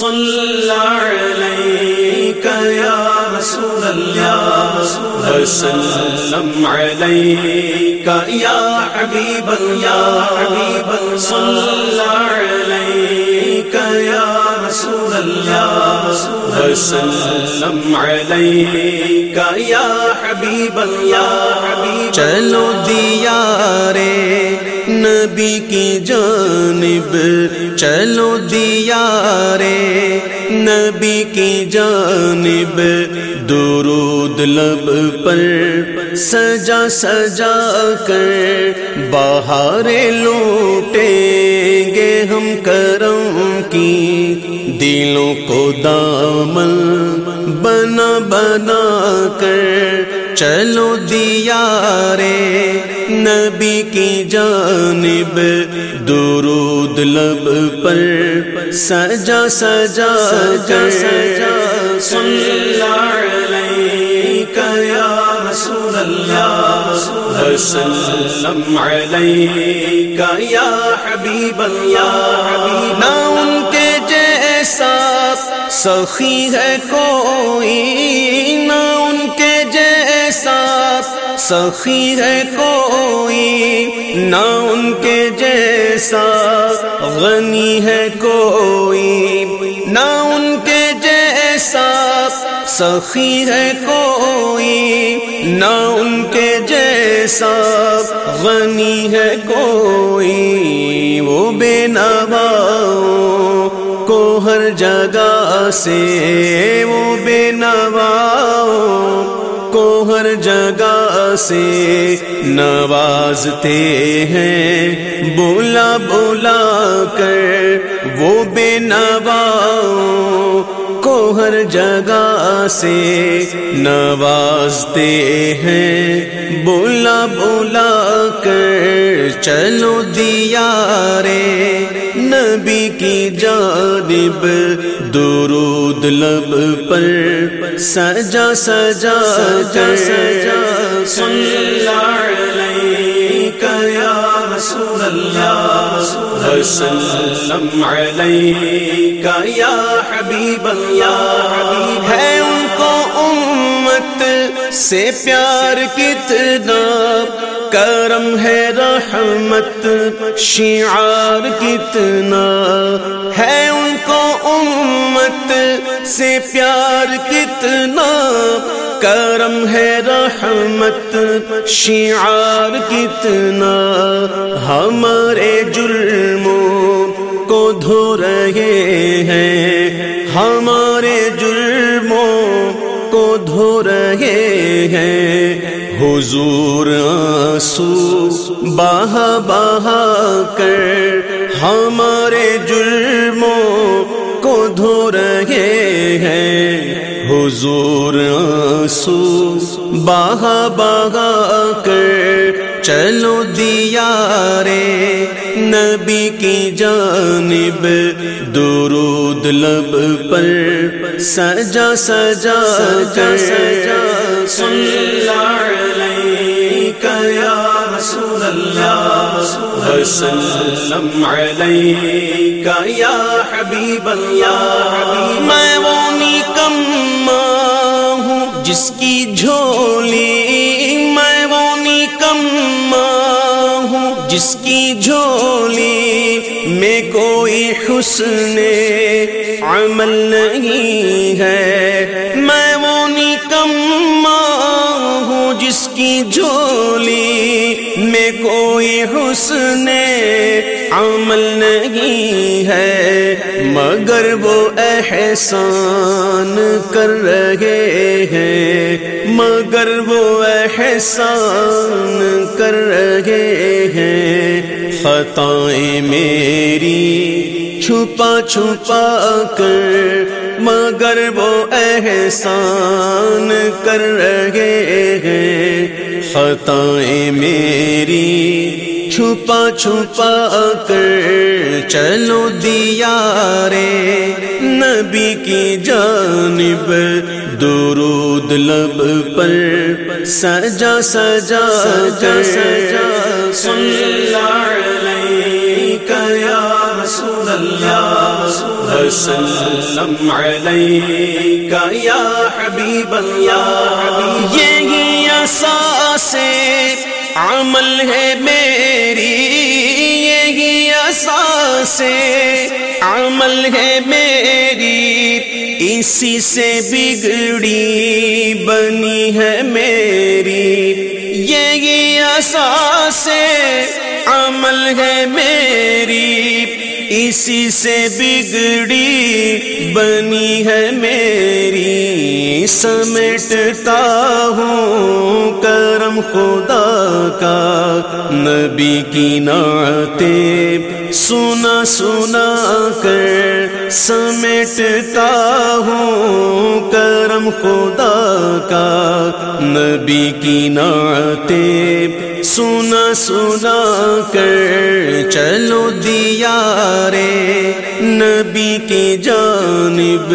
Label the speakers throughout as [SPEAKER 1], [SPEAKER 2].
[SPEAKER 1] صلى عليك يا رسول الله، وسلم عليك يا حبيب يا حبيب، صلى عليك يا رسول الله، وسلم عليك يا حبيب
[SPEAKER 2] چلو دیا رے نبی کی جانب، چلو دیا رے نبی کی جانب، درود لب پر سجا سجا کر باہر لوٹیں گے ہم کرم کی، دلوں کو دامن بنا بنا کر، چلو دیا رے نبی کی جانب، درود لب پر سجا سجا سجا
[SPEAKER 1] صلى عليك رسول الله وسلم عليك يا حبيب الله
[SPEAKER 2] نہ ان کے جیسا سخی ہے کوئی، نہ ان کے سخی ہے کوئی، نہ ان کے جیسا غنی ہے کوئی، نہ ان کے جیسا سخی ہے کوئی، نہ ان کے جیسا غنی ہے کوئی۔ وہ بے نواؤں کو ہر جگہ سے، وہ بے نواؤں کو ہر جگہ سے نوازتے ہیں۔ بولا بولا کر وہ بے نواؤں کو ہر جگہ سے نوازتے ہیں۔ بولا بولا کر چلو دیا رے نبی کی جانب درود لب پر سجا سجا سجا
[SPEAKER 1] صلى عليك يا رسول الله وسلم عليك يا حبيب الله
[SPEAKER 2] ہے ان کو امت سے پیار کتنا کرم ہے رحمت، شعار کتنا ہے ان کو امت سے پیار کتنا؟ کرم ہے رحمت، شعار کتنا؟ ہمارے جرموں کو دھو رہے ہیں، ہمارے جرموں کو دھو رہے ہیں۔ حضور آنسو بہا بہا کر ہمارے جرموں کو دھو رہے ہیں۔ حضور آنسو بہا بہا کر چلو دیا رے نبی کی جانب۔ درود لب پر سجا سجا سجا
[SPEAKER 1] وسلم عليك يا حبيب الله
[SPEAKER 2] میں وہ نکما ہوں جس کی جھولی، میں وہ نکما ہوں جس کی جھولی، میں کوئی حسن عمل نہیں ہے۔ میں وہ نکما ہوں جس کی جھولی کوئی حسن عمل نہیں ہے، مگر وہ احسان کر رہے ہیں۔ مگر وہ احسان کر رہے ہیں۔ خطائیں میری چھپا چھپا کر، مگر وہ احسان کر رہے ہیں۔ خطائیں میری، چھپا چھپا کر چلو دیا رے نبی کی جانب، درود لب پر، سجا سجا سجا
[SPEAKER 1] صلى عليك رسول الله وسلم علیک یا حبیب اللہ۔
[SPEAKER 2] یہی اساس عمل ہے میری، یہی اساس عمل ہے میری، اسی سے بگڑی بنی ہے میری۔ یہی اساس عمل ہے میری۔ اسی سے بگڑی بنی ہے میری سمیٹتا ہوں کرم خدا کا نبی کی نعتیں سنا سنا کر سمیٹتا ہوں کرم خدا کا نبی کی نعتیں سنا سنا کر چلو دیا رے نبی کی جانب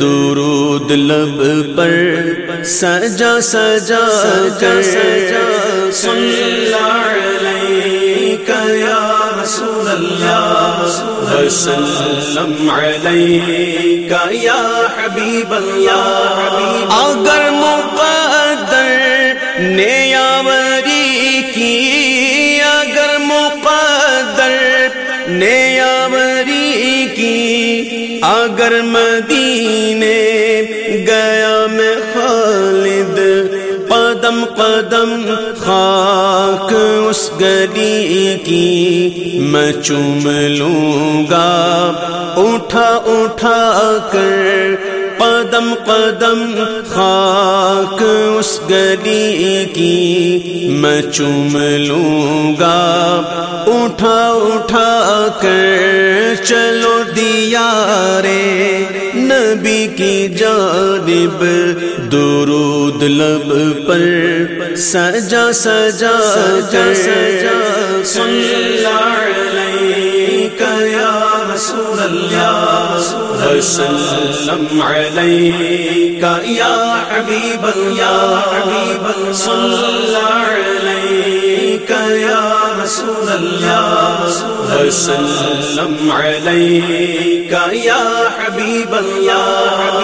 [SPEAKER 2] درود لب پر سجا سجا کر
[SPEAKER 1] سجا یا رسول اللہ وسلم علیک یا حبیب اللہ
[SPEAKER 2] اگر مقدر نیاوری کی، اگر مقدر نیاوری کی، اگر مدینے گیا میں خالد قدم قدم خاک اس گلی کی میں چوم لوں گا۔ اٹھا اٹھا کر قدم قدم خاک اس گلی کی میں چوم لوں گا۔ اٹھا اٹھا کر چلو دیا رے نبی کی جانب۔ درود لب پر سجا سجا کر۔
[SPEAKER 1] سجا یا اللہ وسلم علیک یا حبیب اللہ حبیب صلی اللہ علیک یا رسول اللہ وسلم علیک یا حبیب اللہ